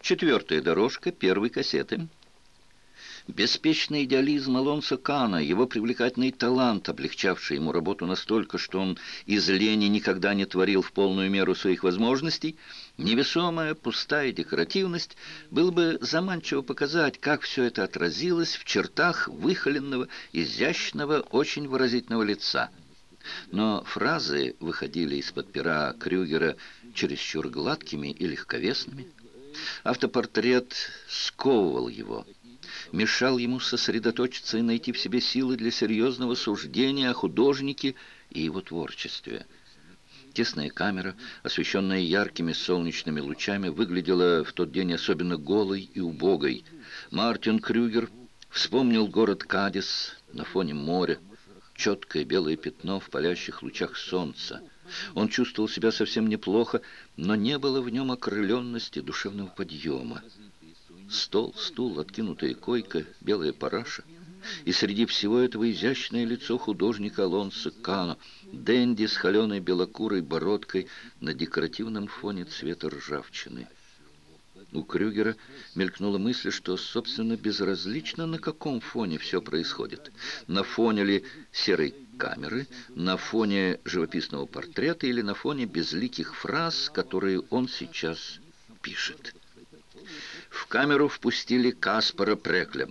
Четвертая дорожка первой кассеты. Беспечный идеализм Алонсо Кана, его привлекательный талант, облегчавший ему работу настолько, что он из лени никогда не творил в полную меру своих возможностей, невесомая, пустая декоративность, было бы заманчиво показать, как все это отразилось в чертах выхоленного, изящного, очень выразительного лица. Но фразы выходили из-под пера Крюгера чересчур гладкими и легковесными. Автопортрет сковывал его – мешал ему сосредоточиться и найти в себе силы для серьезного суждения о художнике и его творчестве. Тесная камера, освещенная яркими солнечными лучами, выглядела в тот день особенно голой и убогой. Мартин Крюгер вспомнил город Кадис на фоне моря, четкое белое пятно в палящих лучах солнца. Он чувствовал себя совсем неплохо, но не было в нем окрыленности душевного подъема. Стол, стул, откинутая койка, белая параша. И среди всего этого изящное лицо художника Алонсо Кано, Дэнди с холеной белокурой бородкой на декоративном фоне цвета ржавчины. У Крюгера мелькнула мысль, что, собственно, безразлично, на каком фоне все происходит. На фоне ли серой камеры, на фоне живописного портрета или на фоне безликих фраз, которые он сейчас пишет. В камеру впустили Каспара Прекля.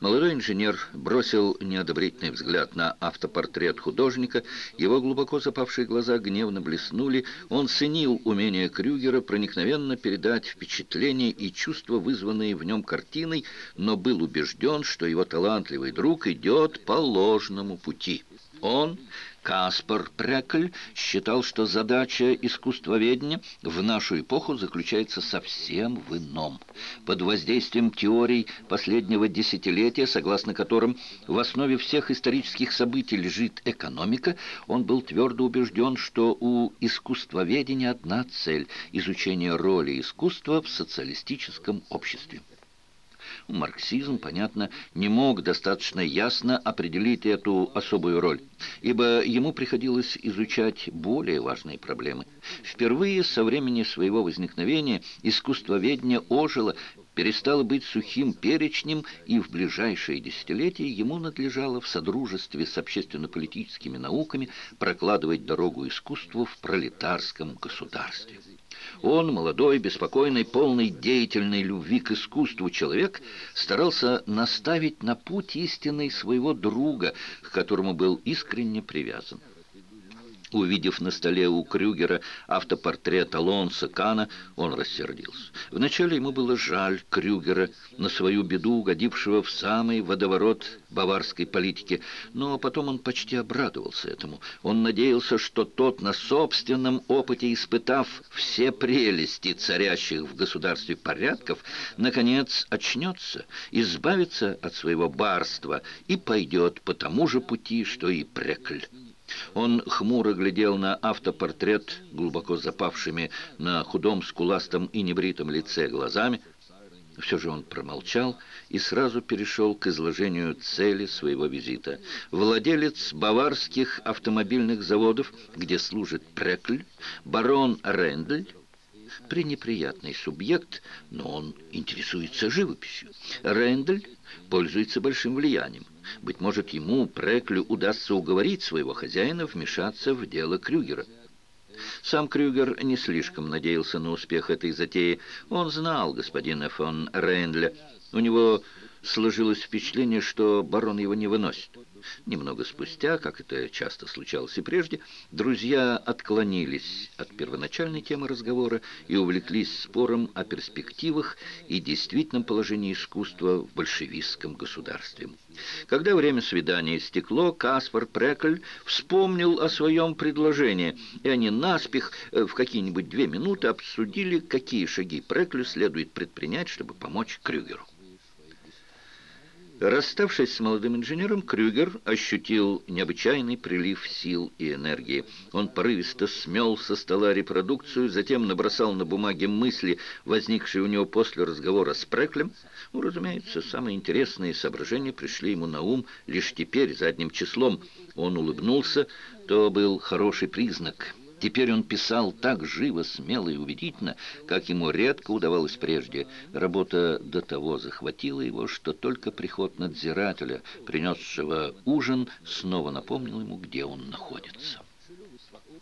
Молодой инженер бросил неодобрительный взгляд на автопортрет художника. Его глубоко запавшие глаза гневно блеснули. Он ценил умение Крюгера проникновенно передать впечатления и чувства, вызванные в нем картиной, но был убежден, что его талантливый друг идет по ложному пути. Он, Каспар Прекль, считал, что задача искусствоведения в нашу эпоху заключается совсем в ином. Под воздействием теорий последнего десятилетия, согласно которым в основе всех исторических событий лежит экономика, он был твердо убежден, что у искусствоведения одна цель – изучение роли искусства в социалистическом обществе. Марксизм, понятно, не мог достаточно ясно определить эту особую роль, ибо ему приходилось изучать более важные проблемы. Впервые со времени своего возникновения искусствоведение ожило, перестало быть сухим перечнем, и в ближайшие десятилетия ему надлежало в содружестве с общественно-политическими науками прокладывать дорогу искусству в пролетарском государстве. Он, молодой, беспокойный, полный деятельной любви к искусству человек, старался наставить на путь истинный своего друга, к которому был искренне привязан. Увидев на столе у Крюгера автопортрет Алонса Кана, он рассердился. Вначале ему было жаль Крюгера, на свою беду угодившего в самый водоворот баварской политики, но потом он почти обрадовался этому. Он надеялся, что тот на собственном опыте, испытав все прелести царящих в государстве порядков, наконец очнется, избавится от своего барства и пойдет по тому же пути, что и Прекль. Он хмуро глядел на автопортрет, глубоко запавшими на худом, скуластом и небритом лице глазами. Все же он промолчал и сразу перешел к изложению цели своего визита. Владелец баварских автомобильных заводов, где служит Прекль, барон Рендель, пренеприятный субъект, но он интересуется живописью. Рендель пользуется большим влиянием. Быть может, ему, Преклю, удастся уговорить своего хозяина вмешаться в дело Крюгера. Сам Крюгер не слишком надеялся на успех этой затеи. Он знал господина фон Рейндля. У него сложилось впечатление, что барон его не выносит. Немного спустя, как это часто случалось и прежде, друзья отклонились от первоначальной темы разговора и увлеклись спором о перспективах и действительном положении искусства в большевистском государстве. Когда время свидания истекло, Каспар Прекль вспомнил о своем предложении, и они наспех э, в какие-нибудь две минуты обсудили, какие шаги Преклю следует предпринять, чтобы помочь Крюгеру. Расставшись с молодым инженером, Крюгер ощутил необычайный прилив сил и энергии. Он порывисто смел со стола репродукцию, затем набросал на бумаге мысли, возникшие у него после разговора с Преклем. Ну, разумеется, самые интересные соображения пришли ему на ум лишь теперь, задним числом. Он улыбнулся, то был хороший признак. Теперь он писал так живо, смело и убедительно, как ему редко удавалось прежде. Работа до того захватила его, что только приход надзирателя, принесшего ужин, снова напомнил ему, где он находится.